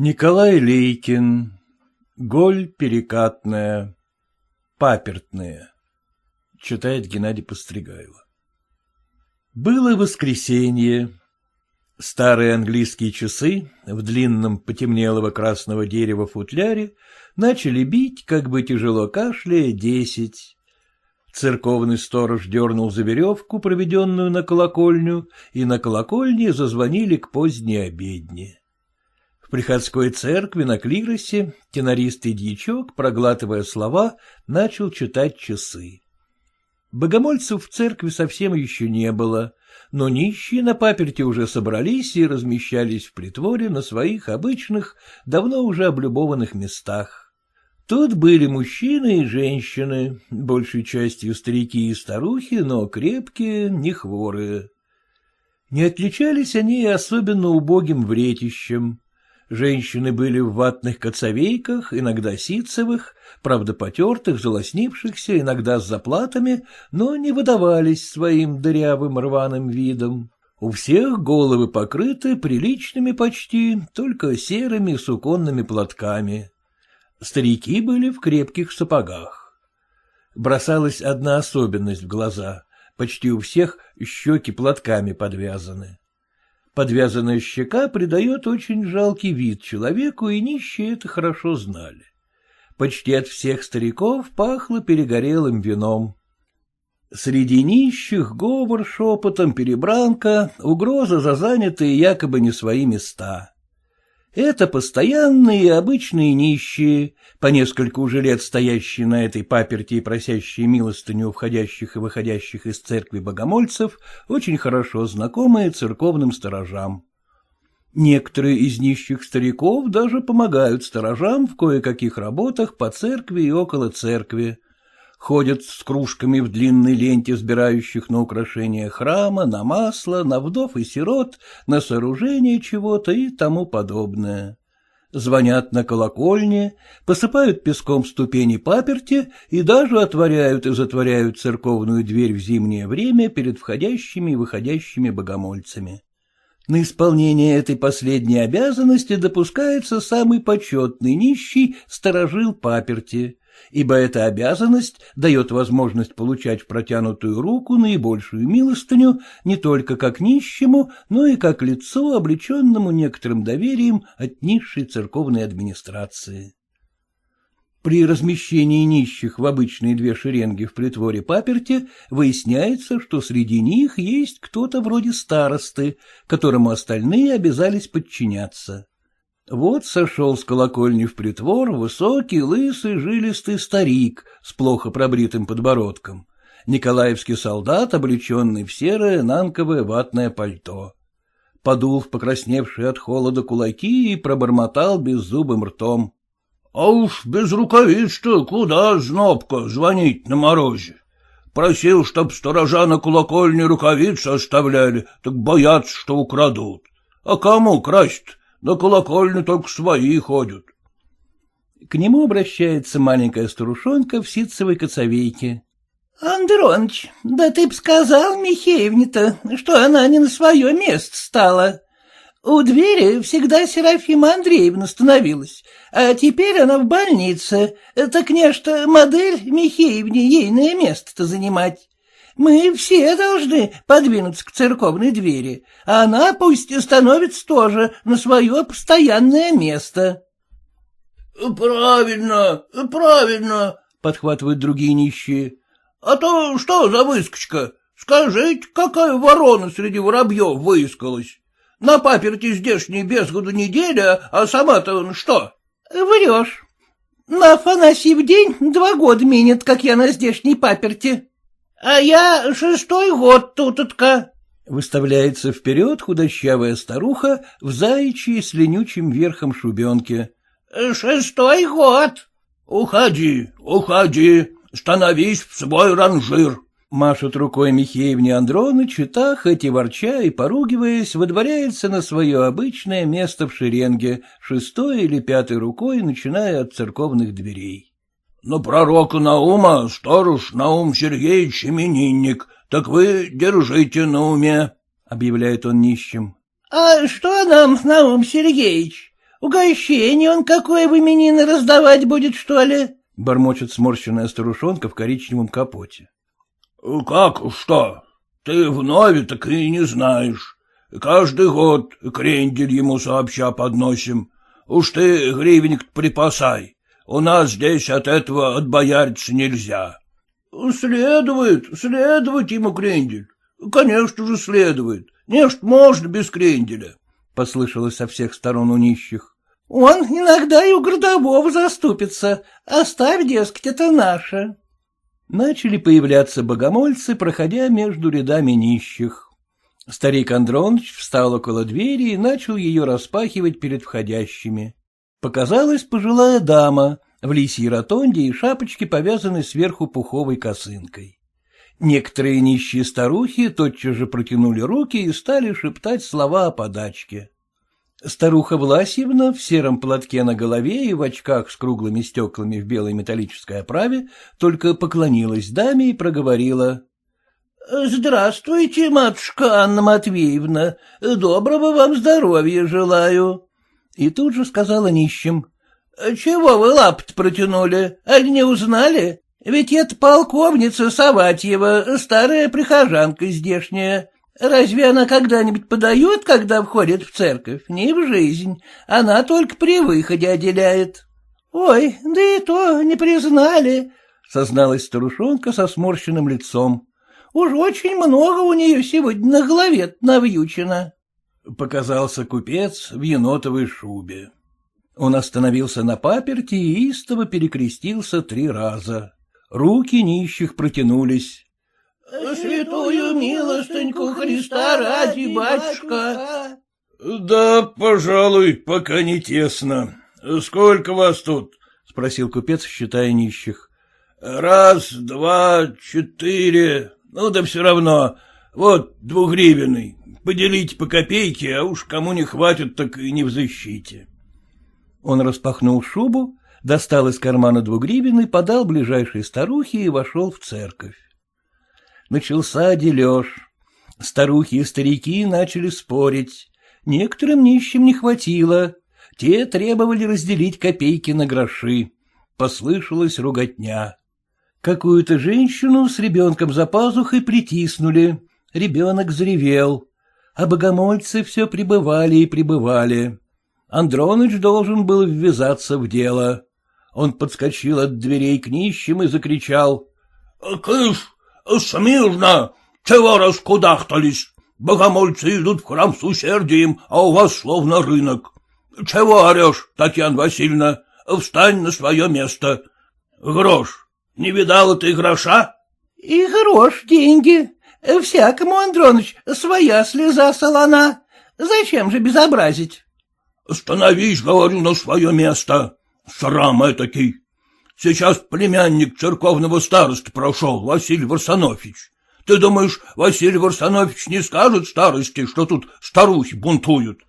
Николай Лейкин. Голь перекатная. Папертная. Читает Геннадий Постригайло. Было воскресенье. Старые английские часы в длинном потемнелого красного дерева футляре начали бить, как бы тяжело кашляя, десять. Церковный сторож дернул за веревку, проведенную на колокольню, и на колокольне зазвонили к поздней обедне. В приходской церкви на клиросе тенористый дьячок, проглатывая слова, начал читать часы. Богомольцев в церкви совсем еще не было, но нищие на паперте уже собрались и размещались в притворе на своих обычных, давно уже облюбованных местах. Тут были мужчины и женщины, большей частью старики и старухи, но крепкие, не хворые. Не отличались они особенно убогим вретищем. Женщины были в ватных коцовейках, иногда ситцевых, правда потертых, залоснившихся, иногда с заплатами, но не выдавались своим дырявым рваным видом. У всех головы покрыты приличными почти, только серыми суконными платками. Старики были в крепких сапогах. Бросалась одна особенность в глаза. Почти у всех щеки платками подвязаны. Подвязанная щека придает очень жалкий вид человеку, и нищие это хорошо знали. Почти от всех стариков пахло перегорелым вином. Среди нищих говор шепотом, перебранка, угроза за занятые якобы не свои места. Это постоянные обычные нищие, по несколько уже лет стоящие на этой паперти и просящие милостыню входящих и выходящих из церкви богомольцев, очень хорошо знакомые церковным сторожам. Некоторые из нищих стариков даже помогают сторожам в кое-каких работах по церкви и около церкви ходят с кружками в длинной ленте, сбирающих на украшение храма, на масло, на вдов и сирот, на сооружение чего-то и тому подобное. Звонят на колокольне, посыпают песком ступени паперти и даже отворяют и затворяют церковную дверь в зимнее время перед входящими и выходящими богомольцами. На исполнение этой последней обязанности допускается самый почетный нищий сторожил паперти, ибо эта обязанность дает возможность получать в протянутую руку наибольшую милостыню не только как нищему, но и как лицу, облеченному некоторым доверием от низшей церковной администрации. При размещении нищих в обычные две шеренги в притворе паперти выясняется, что среди них есть кто-то вроде старосты, которому остальные обязались подчиняться. Вот сошел с колокольни в притвор высокий, лысый, жилистый старик с плохо пробритым подбородком, николаевский солдат, облеченный в серое нанковое ватное пальто. Подул в покрасневшие от холода кулаки и пробормотал беззубым ртом. — А уж без рукавиц-то куда, знобка, звонить на морозе? Просил, чтоб сторожа на колокольне рукавицы оставляли, так боятся, что украдут. А кому красть на колокольню только свои ходят. К нему обращается маленькая старушонка в ситцевой коцовейке. — Андроныч, да ты б сказал Михеевне-то, что она не на свое место стала. У двери всегда Серафима Андреевна становилась, а теперь она в больнице, так нечто модель Михеевне ейное место-то занимать. Мы все должны подвинуться к церковной двери, а она пусть становится тоже на свое постоянное место. — Правильно, правильно, — подхватывают другие нищие. — А то что за выскочка? Скажите, какая ворона среди воробьев выискалась? На паперти здешней без году неделя, а сама-то что? — Врешь. На Афанасьев день два года минет, как я на здешней паперти. — А я шестой год тутотка. Выставляется вперед худощавая старуха в заячьей с ленючим верхом шубенке. — Шестой год. — Уходи, уходи, становись в свой ранжир. Машет рукой Михеевне Андроныч, и та, хоть и ворча и поругиваясь, выдворяется на свое обычное место в шеренге, шестой или пятой рукой, начиная от церковных дверей. На пророка Наума сторож Наум Сергеевич именинник, так вы держите на уме, — объявляет он нищим. — А что нам, Наум Сергеевич? Угощение он какое в именины раздавать будет, что ли? — бормочет сморщенная старушонка в коричневом капоте. — Как что? Ты вновь так и не знаешь. Каждый год крендель ему сообща подносим. Уж ты гривенник припасай. У нас здесь от этого отбояриться нельзя. — Следует, следует ему крендель. Конечно же, следует. Не ж можно без кренделя, — послышалось со всех сторон у нищих. — Он иногда и у городового заступится. Оставь, дескать, это наше. Начали появляться богомольцы, проходя между рядами нищих. Старик Андроныч встал около двери и начал ее распахивать перед входящими. Показалась пожилая дама в лисьей ротонде и шапочке, повязанной сверху пуховой косынкой. Некоторые нищие старухи тотчас же протянули руки и стали шептать слова о подачке. Старуха Власьевна в сером платке на голове и в очках с круглыми стеклами в белой металлической оправе только поклонилась даме и проговорила. — Здравствуйте, матушка Анна Матвеевна, доброго вам здоровья желаю. И тут же сказала нищим. — Чего вы лапт протянули, аль не узнали? Ведь это полковница Саватьева, старая прихожанка здешняя. Разве она когда-нибудь подает, когда входит в церковь? Не в жизнь. Она только при выходе отделяет. — Ой, да и то не признали, — созналась старушонка со сморщенным лицом. — Уж очень много у нее сегодня на голове навьючено. Показался купец в енотовой шубе. Он остановился на паперти и истово перекрестился три раза. Руки нищих протянулись. — Святую милостыньку Христа ради, батюшка. — Да, пожалуй, пока не тесно. Сколько вас тут? — спросил купец, считая нищих. — Раз, два, четыре. Ну да все равно. Вот двухгривенный. Поделите по копейке, а уж кому не хватит, так и не взыщите. Он распахнул шубу, достал из кармана двугривенный, подал ближайшей старухе и вошел в церковь начался дележ. Старухи и старики начали спорить. Некоторым нищим не хватило. Те требовали разделить копейки на гроши. Послышалась руготня. Какую-то женщину с ребенком за пазухой притиснули. Ребенок заревел. А богомольцы все прибывали и прибывали. Андроныч должен был ввязаться в дело. Он подскочил от дверей к нищим и закричал. — Кыш, — Смирно! Чего раскудахтались? Богомольцы идут в храм с усердием, а у вас словно рынок. Чего орешь, Татьяна Васильевна? Встань на свое место. Грош. Не видала ты гроша? — И грош деньги. Всякому, Андроныч, своя слеза солона. Зачем же безобразить? — Становись, говорю, на свое место. Срам этакий. Сейчас племянник церковного староста прошел, Василий Варсонофич. Ты думаешь, Василий Варсонофич не скажет старости, что тут старухи бунтуют?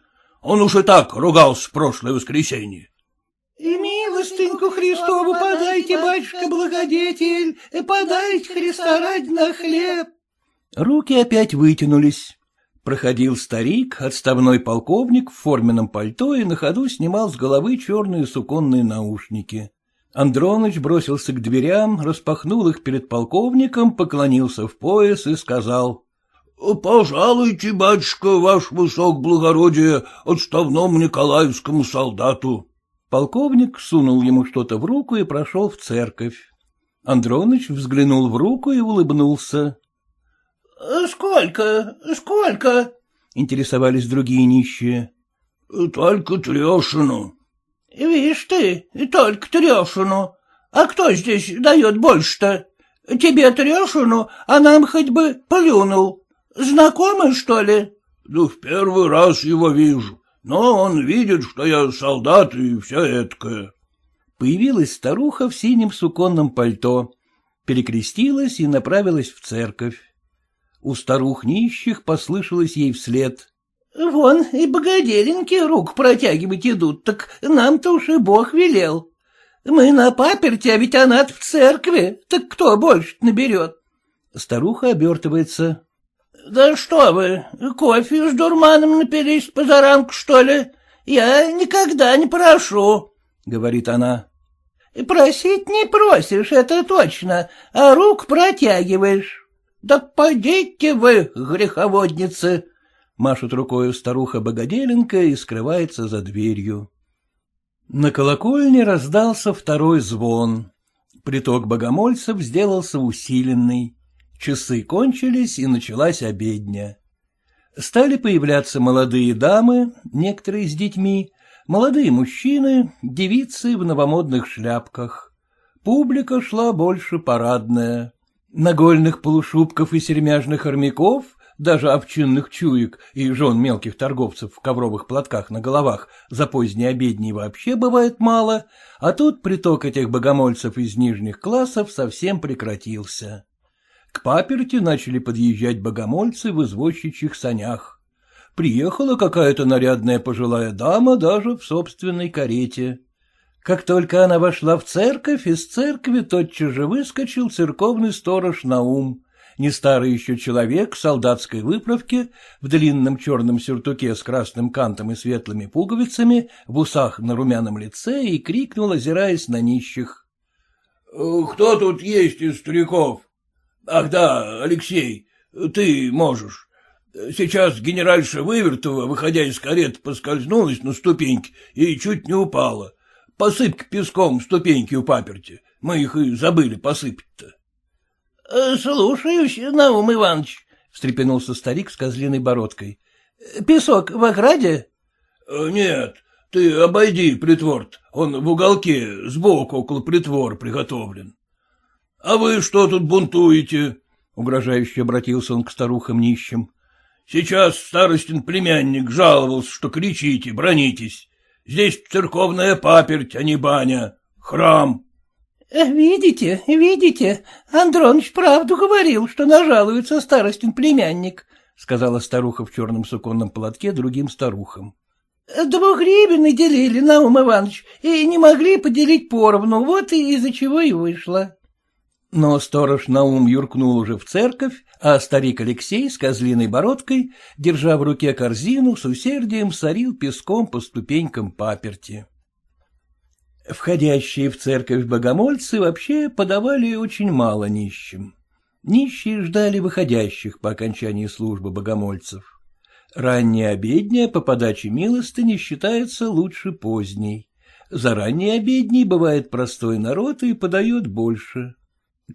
Он уж и так ругался в прошлое воскресенье. — И милостыньку Христову подайте, батюшка-благодетель, подайте Христа ради на хлеб. Руки опять вытянулись. Проходил старик, отставной полковник в форменном пальто и на ходу снимал с головы черные суконные наушники. Андроныч бросился к дверям, распахнул их перед полковником, поклонился в пояс и сказал. — Пожалуйте, батюшка, ваш высок благородие, отставному николаевскому солдату. Полковник сунул ему что-то в руку и прошел в церковь. Андроныч взглянул в руку и улыбнулся. — Сколько? Сколько? — интересовались другие нищие. — Только трешину. — Вишь ты, только трешину. А кто здесь дает больше-то? Тебе трешину, а нам хоть бы плюнул. Знакомый, что ли? — Ну, в первый раз его вижу, но он видит, что я солдат и все эткое. Появилась старуха в синем суконном пальто, перекрестилась и направилась в церковь. У старух нищих послышалось ей вслед. Вон и богоделеньки рук протягивать идут, так нам-то уж и бог велел. Мы на паперте, а ведь она в церкви, так кто больше наберет? Старуха обертывается. — Да что вы, кофе с дурманом напились позаранку, что ли? Я никогда не прошу, — говорит она. — Просить не просишь, это точно, а рук протягиваешь. Да пойдите вы, греховодницы! — машет рукой старуха Богоделенко и скрывается за дверью. На колокольне раздался второй звон. Приток богомольцев сделался усиленный. Часы кончились, и началась обедня. Стали появляться молодые дамы, некоторые с детьми, молодые мужчины, девицы в новомодных шляпках. Публика шла больше парадная. Нагольных полушубков и сермяжных армяков, даже овчинных чуек и жен мелких торговцев в ковровых платках на головах за поздние обедни вообще бывает мало, а тут приток этих богомольцев из нижних классов совсем прекратился. К паперти начали подъезжать богомольцы в извозчичьих санях. Приехала какая-то нарядная пожилая дама даже в собственной карете. Как только она вошла в церковь, из церкви тотчас же выскочил церковный сторож Наум, не старый еще человек солдатской выправки, в длинном черном сюртуке с красным кантом и светлыми пуговицами, в усах на румяном лице и крикнул, озираясь на нищих. — Кто тут есть из стариков? Ах да, Алексей, ты можешь. Сейчас генеральша Вывертова, выходя из карет, поскользнулась на ступеньке и чуть не упала. Посыпь песком ступеньки у паперти. Мы их и забыли посыпать-то. — Слушаюсь, Наум Иванович, — встрепенулся старик с козлиной бородкой. — Песок в ограде? — Нет, ты обойди притвор он в уголке сбоку около притвора приготовлен. — А вы что тут бунтуете? — угрожающе обратился он к старухам нищим. — Сейчас старостин племянник жаловался, что кричите, бронитесь. Здесь церковная паперть, а не баня. Храм. — Видите, видите, Андроныч правду говорил, что нажалуется старостин племянник, — сказала старуха в черном суконном платке другим старухам. — Двух гривен делили, Наум Иванович, и не могли поделить поровну, вот и из-за чего и вышло. Но сторож Наум юркнул уже в церковь, а старик Алексей с козлиной бородкой, держа в руке корзину, с усердием сорил песком по ступенькам паперти. Входящие в церковь богомольцы вообще подавали очень мало нищим. Нищие ждали выходящих по окончании службы богомольцев. Ранняя обедня по подаче милостыни считается лучше поздней. За ранней обедней бывает простой народ и подает больше.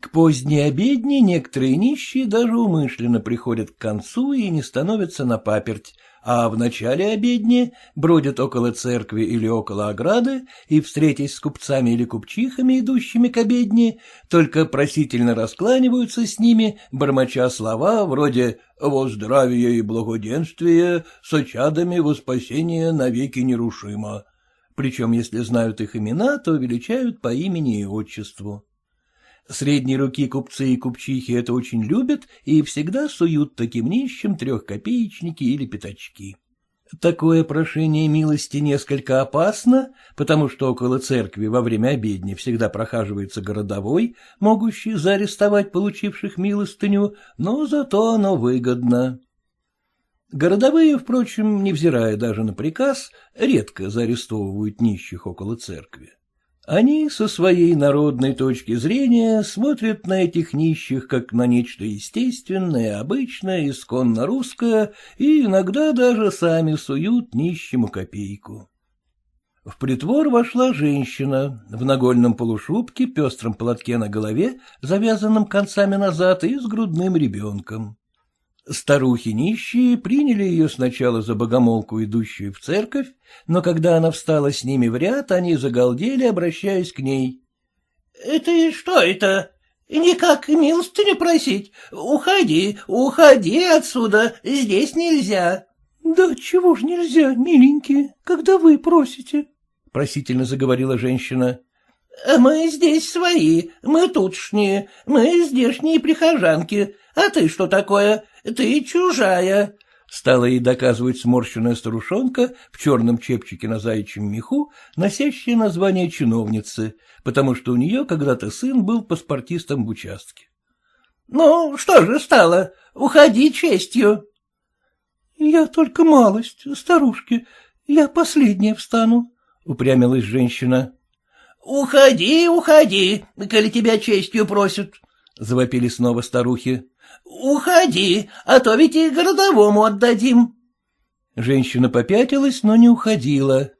К поздней обедне некоторые нищие даже умышленно приходят к концу и не становятся на паперть, а в начале обедни бродят около церкви или около ограды и, встретясь с купцами или купчихами, идущими к обедне, только просительно раскланиваются с ними, бормоча слова вроде «во здравие и благоденствие, с чадами во спасение навеки нерушимо». Причем, если знают их имена, то величают по имени и отчеству. Средней руки купцы и купчихи это очень любят и всегда суют таким нищим трехкопеечники или пятачки. Такое прошение милости несколько опасно, потому что около церкви во время обедни всегда прохаживается городовой, могущий заарестовать получивших милостыню, но зато оно выгодно. Городовые, впрочем, невзирая даже на приказ, редко заарестовывают нищих около церкви. Они со своей народной точки зрения смотрят на этих нищих как на нечто естественное, обычное, исконно русское, и иногда даже сами суют нищему копейку. В притвор вошла женщина в нагольном полушубке, пестром платке на голове, завязанном концами назад и с грудным ребенком. Старухи нищие приняли ее сначала за богомолку, идущую в церковь, но когда она встала с ними в ряд, они загалдели, обращаясь к ней. — Это что это? Никак милостыню просить? Уходи, уходи отсюда, здесь нельзя. — Да чего ж нельзя, миленькие, когда вы просите? — просительно заговорила женщина. — Мы здесь свои, мы тутшние, мы здешние прихожанки. А ты что такое? Ты чужая. Стала ей доказывать сморщенная старушонка в черном чепчике на заячьем меху, носящая название чиновницы, потому что у нее когда-то сын был паспортистом в участке. — Ну, что же стало? Уходи честью. — Я только малость, старушки. — Я последняя встану, — упрямилась женщина. — Уходи, уходи, коли тебя честью просят, — завопили снова старухи. — Уходи, а то ведь и городовому отдадим. Женщина попятилась, но не уходила.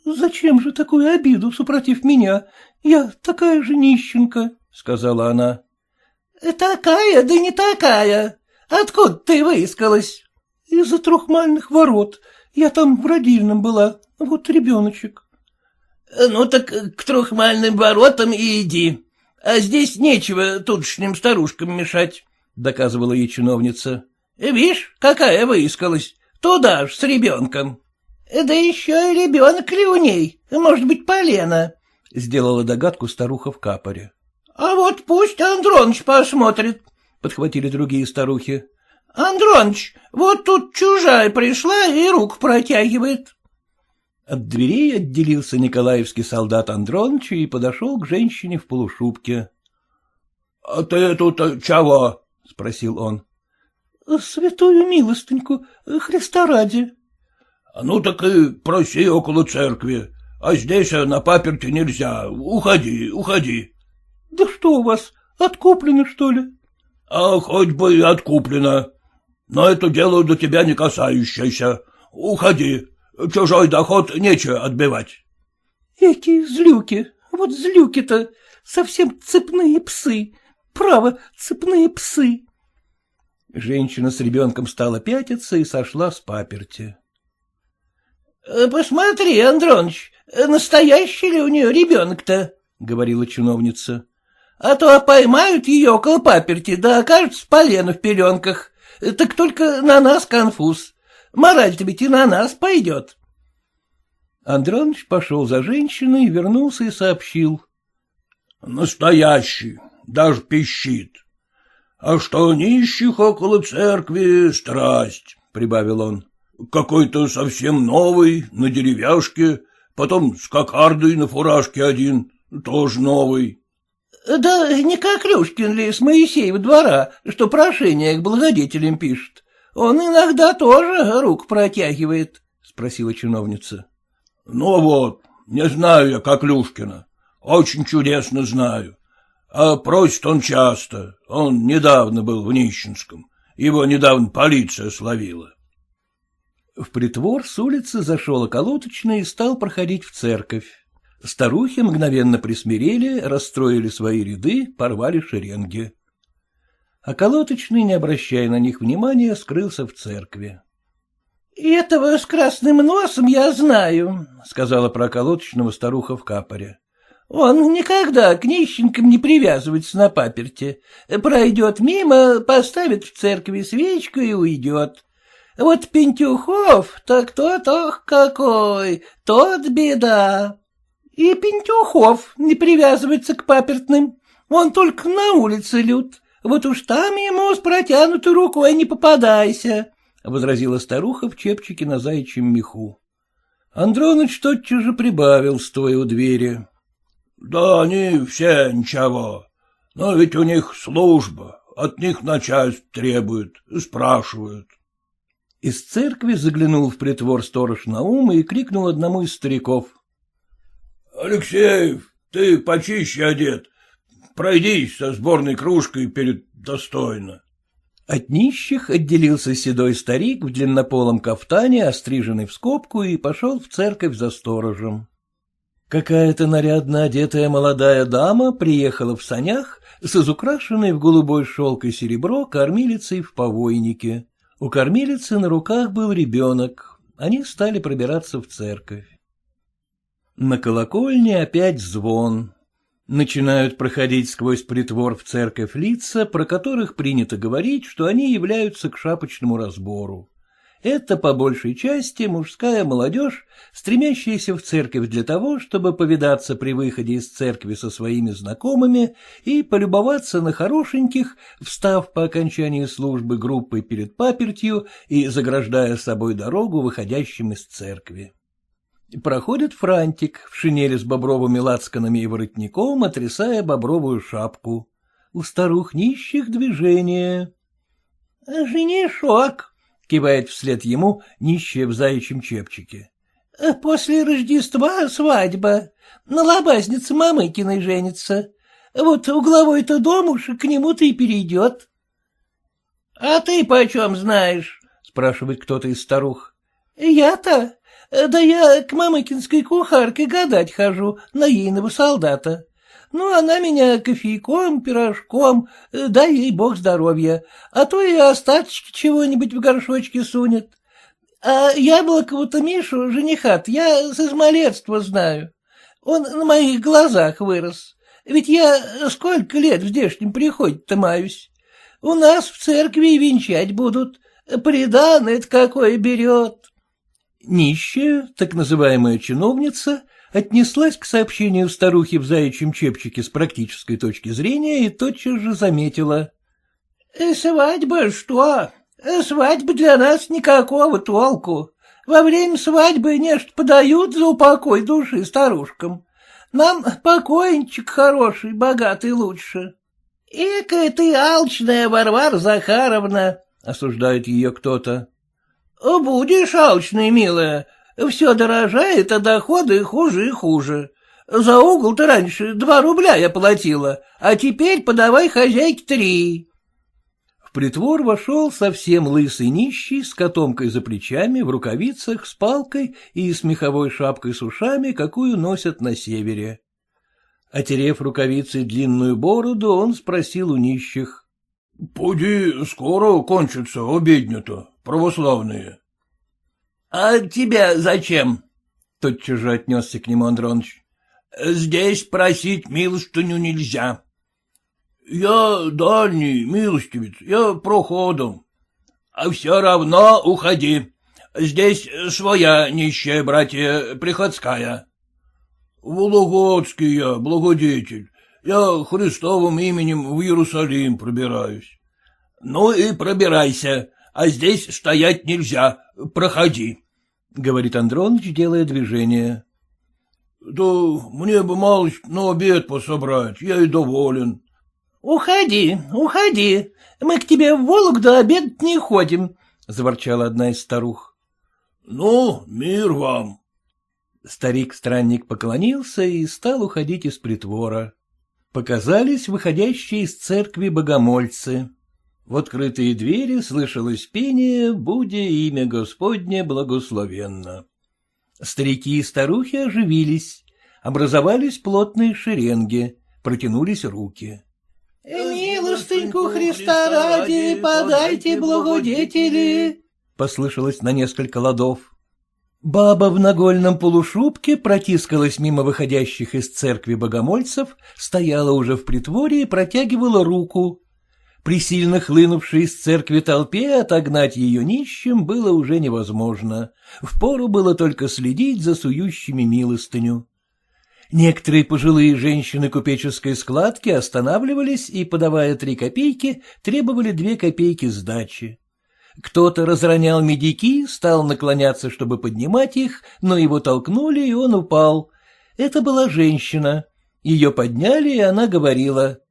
— Зачем же такую обиду, супротив меня? Я такая же нищенка, — сказала она. — Такая, да не такая. Откуда ты выискалась? — Из-за трехмальных ворот. Я там в родильном была, вот ребеночек. — Ну так к трехмальным воротам и иди. А здесь нечего тутшним старушкам мешать, — доказывала ей чиновница. — Вишь, какая выискалась. Туда ж с ребенком. — Да еще и ребенок ли у ней? Может быть, полено? — сделала догадку старуха в капоре. — А вот пусть Андроныч посмотрит, — подхватили другие старухи. — Андроныч, вот тут чужая пришла и рук протягивает. От дверей отделился николаевский солдат Андроныч и подошел к женщине в полушубке. — А ты тут чего? — спросил он. — Святую милостыньку, Христа ради. — Ну так и проси около церкви, а здесь на паперти нельзя. Уходи, уходи. — Да что у вас, откуплено, что ли? — А хоть бы и откуплено. Но это дело до тебя не касающееся. Уходи, чужой доход нечего отбивать. — Эти злюки, вот злюки-то, совсем цепные псы. Право, цепные псы. Женщина с ребенком стала пятиться и сошла с паперти. «Э, — Посмотри, Андроныч, настоящий ли у нее ребенок-то? — говорила чиновница. — А то поймают ее около паперти, да окажется полено в пеленках. Так только на нас конфуз. Мораль-то ведь и на нас пойдет. Андроныч пошел за женщиной, вернулся и сообщил. — Настоящий, даже пищит. А что нищих около церкви — страсть, — прибавил он. — Какой-то совсем новый, на деревяшке, потом с кокардой на фуражке один, тоже новый. — Да не как Люшкин ли с Моисеева двора, что прошение к благодетелям пишет. Он иногда тоже рук протягивает, — спросила чиновница. — Ну вот, не знаю я, как Люшкина. Очень чудесно знаю. А просит он часто. Он недавно был в Нищенском. Его недавно полиция словила. В притвор с улицы зашел околоточный и стал проходить в церковь. Старухи мгновенно присмирели, расстроили свои ряды, порвали шеренги. Околоточный, не обращая на них внимания, скрылся в церкви. — Этого с красным носом я знаю, — сказала про околоточного старуха в капоре. Он никогда к нищенкам не привязывается на паперте. Пройдет мимо, поставит в церкви свечку и уйдет. Вот Пентюхов, так тот, ох, какой, тот беда. И Пентюхов не привязывается к папертным, он только на улице лют. Вот уж там ему с протянутой рукой не попадайся, — возразила старуха в чепчике на заячьем меху. Андроныч тотчас же прибавил, стоя у двери. Да они все ничего. Но ведь у них служба, от них начальство требует, спрашивают. Из церкви заглянул в притвор сторож Наум и крикнул одному из стариков. — Алексеев, ты почище одет. Пройдись со сборной кружкой перед достойно. От нищих отделился седой старик в длиннополом кафтане, остриженный в скобку, и пошел в церковь за сторожем. Какая-то нарядно одетая молодая дама приехала в санях с изукрашенной в голубой шелк и серебро кормилицей в повойнике. У кормилицы на руках был ребенок. Они стали пробираться в церковь. На колокольне опять звон. Начинают проходить сквозь притвор в церковь лица, про которых принято говорить, что они являются к шапочному разбору. Это, по большей части, мужская молодежь, стремящаяся в церковь для того, чтобы повидаться при выходе из церкви со своими знакомыми и полюбоваться на хорошеньких, встав по окончании службы группой перед папертью и заграждая собой дорогу выходящим из церкви. Проходит франтик в шинели с бобровыми лацканами и воротником, отрисая бобровую шапку. У старух нищих движение. — Женишок, — кивает вслед ему нищая в заячьем чепчике. — После Рождества свадьба. На лобазнице Мамыкиной женится. Вот угловой-то дом уж к нему-то и перейдет. — А ты почем знаешь? — спрашивает кто-то из старух. — Я-то? Да я к Мамыкинской кухарке гадать хожу на ейного солдата. Ну, она меня кофейком, пирожком, дай ей бог здоровья, а то и остаточки чего-нибудь в горшочке сунет. А яблокову-то Мишу, женихат, я с измалетства знаю. Он на моих глазах вырос. Ведь я сколько лет в здешнем приходе-то маюсь. У нас в церкви венчать будут. Приданное это какое берет. Нищая, так называемая чиновница, отнеслась к сообщению старухи в заячьем чепчике с практической точки зрения и тотчас же заметила. «Э, — Свадьба что? Э, свадьба для нас никакого толку. Во время свадьбы нечто подают за упокой души старушкам. Нам покойничек хороший, богатый лучше. — Экая ты алчная, Варвара Захаровна, — осуждает ее кто-то. — Будешь алчной, милая. Все дорожает, а доходы хуже и хуже. За угол ты раньше два рубля я платила, а теперь подавай хозяйке три. В притвор вошел совсем лысый нищий с котомкой за плечами, в рукавицах, с палкой и с меховой шапкой с ушами, какую носят на севере. Отерев рукавицей длинную бороду, он спросил у нищих. — Поди, скоро кончится обедня-то, православные. — А тебя зачем? — тотчас же отнесся к нему Андроныч. — Здесь просить милостыню нельзя. Я дальний, милостивец, я проходом. А все равно уходи. Здесь своя нищая братья приходская. Вологодский я, благодетель. Я Христовым именем в Иерусалим пробираюсь. Ну и пробирайся, а здесь стоять нельзя, проходи, — говорит Андроныч, делая движение. — Да мне бы малость на обед пособрать, я и доволен. — Уходи, уходи, мы к тебе в Вологду обед не ходим, — заворчала одна из старух. — Ну, мир вам. Старик-странник поклонился и стал уходить из притвора. Показались выходящие из церкви богомольцы. В открытые двери слышалось пение «Буде имя Господне благословенно». Старики и старухи оживились, образовались плотные шеренги, протянулись руки. «Милостыньку Христа ради, подайте, благодетели!» — послышалось на несколько ладов. Баба в нагольном полушубке протискалась мимо выходящих из церкви богомольцев, стояла уже в притворе и протягивала руку. При сильно хлынувшей из церкви толпе отогнать ее нищим было уже невозможно. Впору было только следить за сующими милостыню. Некоторые пожилые женщины купеческой складки останавливались и, подавая три копейки, требовали две копейки сдачи. Кто-то разронял медики, стал наклоняться, чтобы поднимать их, но его толкнули, и он упал. Это была женщина. Ее подняли, и она говорила. —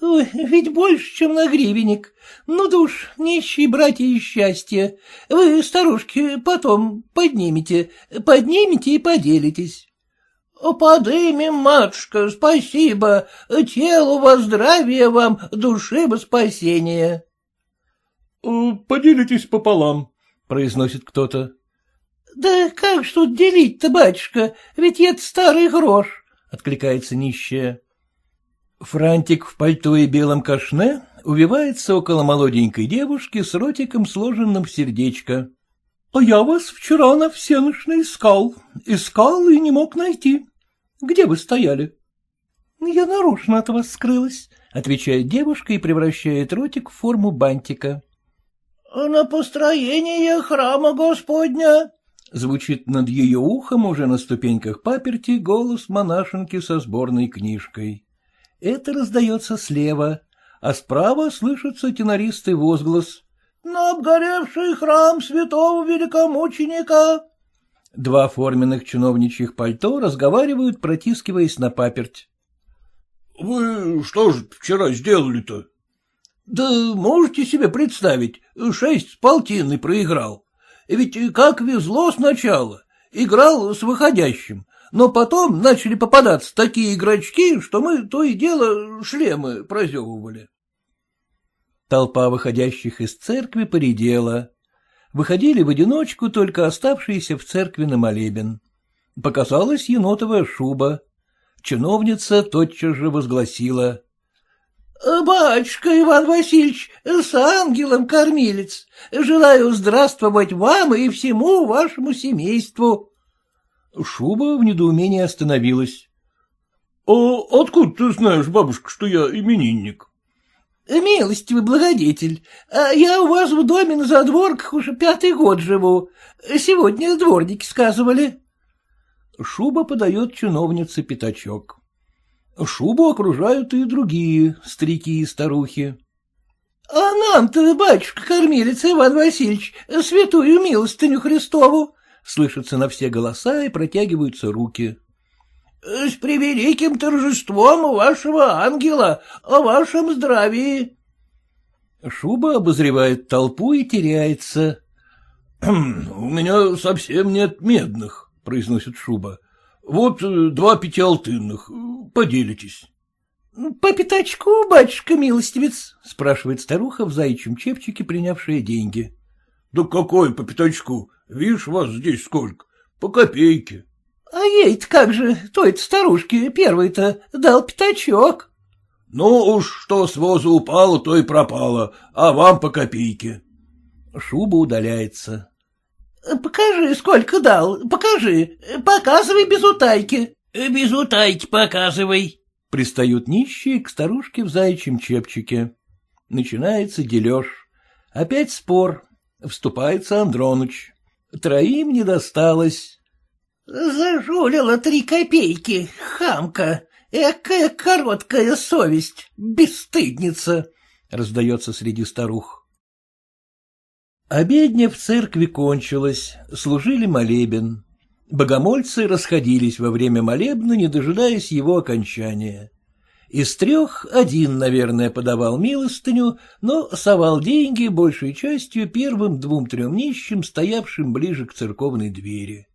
ведь больше, чем на гривенник. Ну да уж, нищие братья и счастье. Вы, старушки, потом поднимете, поднимете и поделитесь. — Подымем, матушка, спасибо, телу во здравие вам, душе во спасение. — Поделитесь пополам, — произносит кто-то. — Да как ж тут делить-то, батюшка, ведь это старый грош, — откликается нищая. Франтик в пальто и белом кашне увивается около молоденькой девушки с ротиком, сложенным в сердечко. — А я вас вчера на всеночно искал. Искал и не мог найти. Где вы стояли? — Я нарочно от вас скрылась, — отвечает девушка и превращает ротик в форму бантика. — На построение храма Господня, — звучит над ее ухом уже на ступеньках паперти голос монашенки со сборной книжкой. Это раздается слева, а справа слышится тенористый возглас на обгоревший храм святого великомученика. Два форменных чиновничьих пальто разговаривают, протискиваясь на паперть. — Вы что же вчера сделали-то? — Да можете себе представить, шесть с полтиной проиграл. Ведь как везло сначала. играл с выходящим, но потом начали попадаться такие игрочки, что мы то и дело шлемы прозевывали. Толпа выходящих из церкви поредела. Выходили в одиночку только оставшиеся в церкви на молебен. Показалась енотовая шуба. Чиновница тотчас же возгласила. — Батюшка Иван Васильевич, с ангелом кормилец, желаю здравствовать вам и всему вашему семейству. Шуба в недоумении остановилась. — А откуда ты знаешь, бабушка, что я именинник? — Милостивый благодетель, а я у вас в доме на задворках уже пятый год живу. Сегодня дворники сказывали. Шуба подает чиновнице пятачок. Шубу окружают и другие старики и старухи. — А нам-то, батюшка, кормилец Иван Васильевич, святую милостыню Христову, — слышатся на все голоса и протягиваются руки. — С превеликим торжеством вашего ангела о вашем здравии. Шуба обозревает толпу и теряется. — У меня совсем нет медных, — произносит Шуба. Вот э, два пятиалтынных. Поделитесь. — По пятачку, батюшка милостивец? — спрашивает старуха в заячьем чепчике, принявшая деньги. — Да какой по пятачку? Видишь, вас здесь сколько? По копейке. — А ей-то как же, той-то старушке первой-то дал пятачок. — Ну уж что с воза упало, то и пропало, а вам по копейке. Шуба удаляется. — Покажи, сколько дал, покажи, показывай без утайки. — Без утайки показывай. Пристают нищие к старушке в заячьем чепчике. Начинается дележ. Опять спор. Вступается Андроныч. Троим не досталось. — Зажулила три копейки, хамка. Экая короткая совесть, бесстыдница! — раздается среди старух. Обедня в церкви кончилась, служили молебен. Богомольцы расходились во время молебна, не дожидаясь его окончания. Из трех один, наверное, подавал милостыню, но совал деньги большей частью первым двум-трем нищим, стоявшим ближе к церковной двери.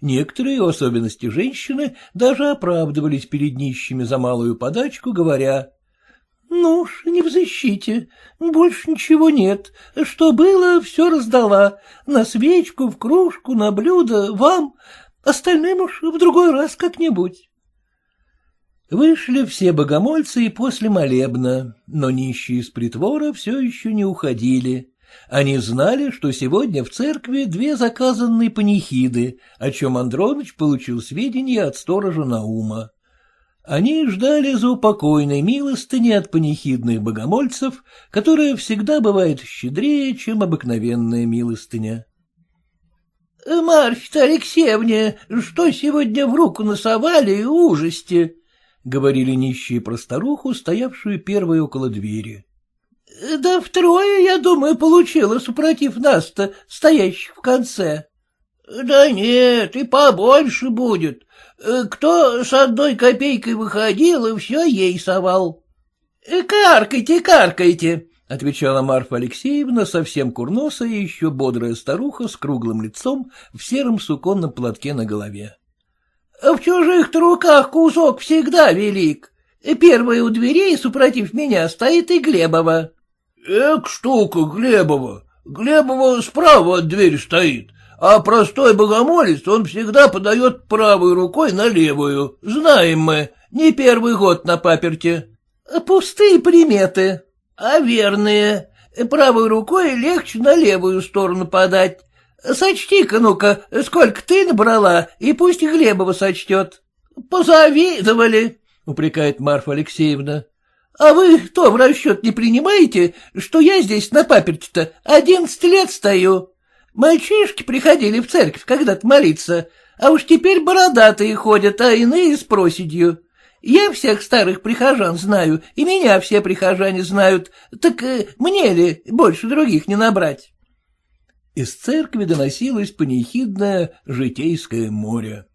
Некоторые, в особенности женщины, даже оправдывались перед нищими за малую подачку, говоря, ну уж, не в защите, больше ничего нет. Что было, все раздала. На свечку, в кружку, на блюдо, вам. Остальным уж в другой раз как-нибудь. Вышли все богомольцы и после молебна, но нищие из притвора все еще не уходили. Они знали, что сегодня в церкви две заказанные панихиды, о чем Андроныч получил сведения от сторожа Наума. Они ждали за упокойной милостыни от панихидных богомольцев, которая всегда бывает щедрее, чем обыкновенная милостыня. — Марфа Алексеевне, что сегодня в руку насовали, ужасти? — говорили нищие про старуху, стоявшую первой около двери. — Да втрое, я думаю, получила, супротив нас-то, стоящих в конце. — Да нет, и побольше будет. Кто с одной копейкой выходил, и все ей совал. «Э, — Каркайте, каркайте, — отвечала Марфа Алексеевна, совсем курносая и еще бодрая старуха с круглым лицом в сером суконном платке на голове. — В чужих-то руках кусок всегда велик. Первая у дверей, супротив меня, стоит и Глебова. — Эк, штука, Глебова. Глебова справа от двери стоит, а простой богомолец он всегда подает правой рукой на левую. Знаем мы, не первый год на паперте. Пустые приметы, а верные. Правой рукой легче на левую сторону подать. Сочти-ка, ну-ка, сколько ты набрала, и пусть Глебова сочтет. Позавидовали, — упрекает Марфа Алексеевна. А вы то в расчет не принимаете, что я здесь на паперте-то одиннадцать лет стою? Мальчишки приходили в церковь когда-то молиться, а уж теперь бородатые ходят, а иные с проседью. Я всех старых прихожан знаю, и меня все прихожане знают, так э, мне ли больше других не набрать? Из церкви доносилось панихидное житейское море.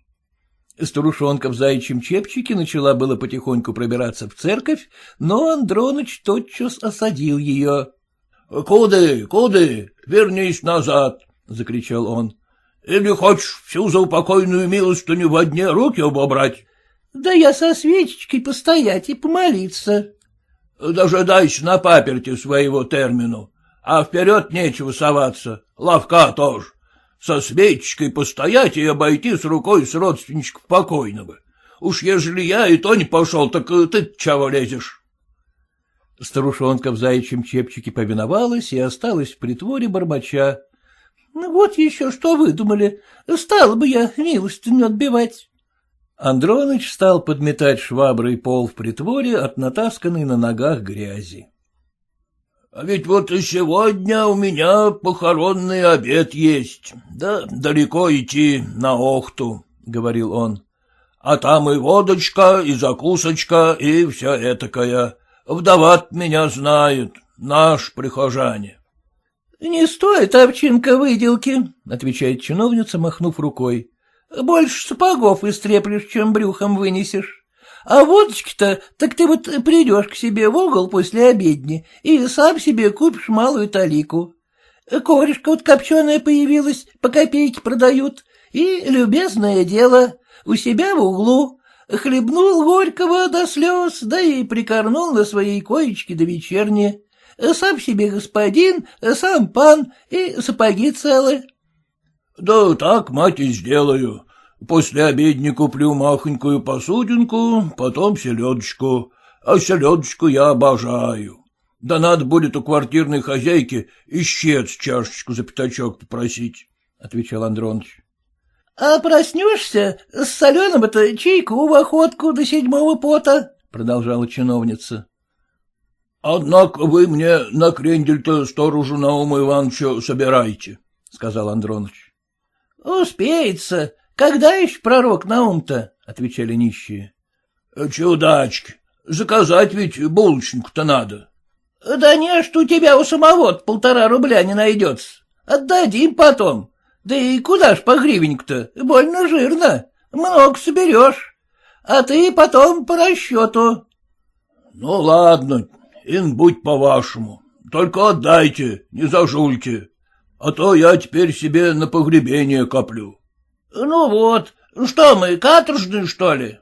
Старушонка в заячьем чепчике начала было потихоньку пробираться в церковь, но Андроныч тотчас осадил ее. — Куды, куды? Вернись назад! — закричал он. — Или хочешь всю заупокойную милостыню в одни руки обобрать? — Да я со свечечкой постоять и помолиться. — Дожидайся на паперти своего термину, а вперед нечего соваться, ловка тоже. Со свечечкой постоять и обойти с рукой с родственничков покойного. Уж ежели я и то не пошел, так ты чего лезешь? Старушонка в заячьем чепчике повиновалась и осталась в притворе бормоча. — Ну вот еще что выдумали. Стала бы я милостыню отбивать. Андроныч стал подметать шваброй пол в притворе от натасканной на ногах грязи. — А ведь вот и сегодня у меня похоронный обед есть, да далеко идти на Охту, — говорил он. — А там и водочка, и закусочка, и все этакое. Вдова меня знает, наш прихожане. — Не стоит овчинка выделки, — отвечает чиновница, махнув рукой. Больше сапогов истреплешь, чем брюхом вынесешь. А водочки-то, так ты вот придешь к себе в угол после обедни и сам себе купишь малую талику. Корешка вот копченая появилась, по копейке продают, и любезное дело, у себя в углу, хлебнул горького до слез, да и прикорнул на своей коечке до вечерни. Сам себе господин, сам пан и сапоги целы. — Да так, мать, и сделаю. После обедни куплю махонькую посудинку, потом селедочку. А селедочку я обожаю. Да надо будет у квартирной хозяйки исчез чашечку за пятачок попросить, — отвечал Андроныч. — А проснешься, с соленым это чайку в охотку до седьмого пота, — продолжала чиновница. — Однако вы мне на крендель-то сторожу Наума Ивановича собираете, — сказал Андроныч. — Успеется. Когда еще пророк Наум-то? — отвечали нищие. — Чудачки. Заказать ведь булочнику-то надо. — Да не, что у тебя у самого полтора рубля не найдется. Отдадим потом. Да и куда ж по гривеньку-то? Больно жирно. Много соберешь. А ты потом по расчету. — Ну, ладно, ин будь по-вашему. Только отдайте, не зажульте а то я теперь себе на погребение коплю. — Ну вот, что мы, каторжные, что ли?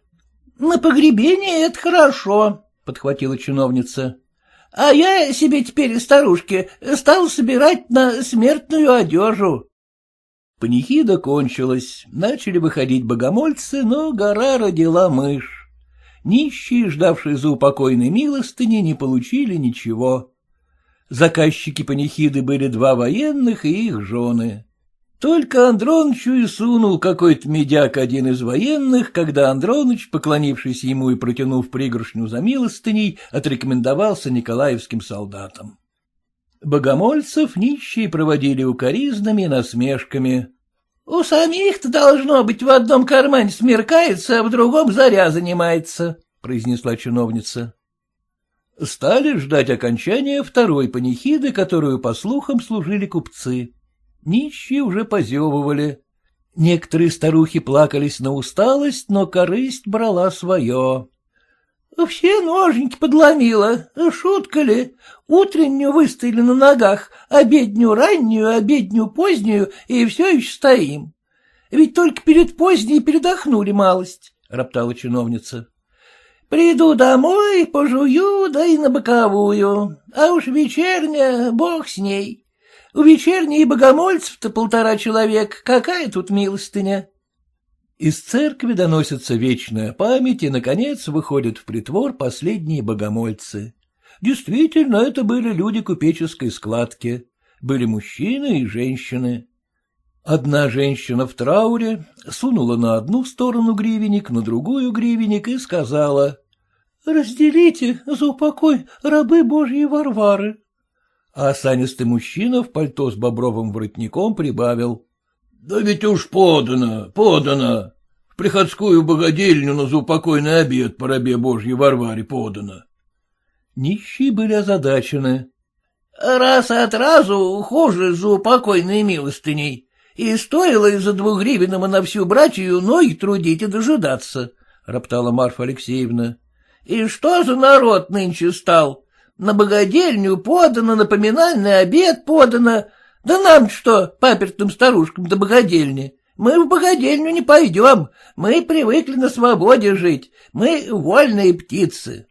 — На погребение это хорошо, — подхватила чиновница. — А я себе теперь, старушке, стал собирать на смертную одежу. Панихида кончилась, начали выходить богомольцы, но гора родила мышь. Нищие, ждавшие за упокойной милостыни, не получили ничего. Заказчики панихиды были два военных и их жены. Только Андронычу и сунул какой-то медяк один из военных, когда Андроныч, поклонившись ему и протянув пригоршню за милостыней, отрекомендовался николаевским солдатам. Богомольцев нищие проводили укоризнами и насмешками. — У самих-то должно быть в одном кармане смеркается, а в другом заря занимается, — произнесла чиновница. Стали ждать окончания второй панихиды, которую, по слухам, служили купцы. Нищие уже позевывали. Некоторые старухи плакались на усталость, но корысть брала свое. — Все ноженьки подломила. Шутка ли? Утреннюю выстояли на ногах, обедню раннюю, обедню позднюю, и все еще стоим. Ведь только перед поздней передохнули малость, — роптала чиновница. Приду домой, пожую, да и на боковую, а уж вечерня, бог с ней. У вечерней богомольцев-то полтора человек, какая тут милостыня? Из церкви доносится вечная память, и, наконец, выходят в притвор последние богомольцы. Действительно, это были люди купеческой складки. Были мужчины и женщины. Одна женщина в трауре сунула на одну сторону гривенник, на другую гривенник и сказала — Разделите за упокой рабы Божьи Варвары. А осанистый мужчина в пальто с бобровым воротником прибавил. — Да ведь уж подано, подано. В приходскую богадельню на заупокойный обед по рабе Божьей Варваре подано. Нищие были озадачены. — Раз от разу хуже за упокойной милостыней, и стоило из-за двух гривен на всю братью ноги трудить и дожидаться, — роптала Марфа Алексеевна. И что за народ нынче стал? На богадельню подано, напоминальный обед подано, Да нам что, папертым старушкам до богадельни? Мы в богадельню не пойдем, мы привыкли на свободе жить, мы вольные птицы.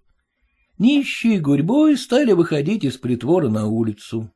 Нищие гурьбой стали выходить из притвора на улицу.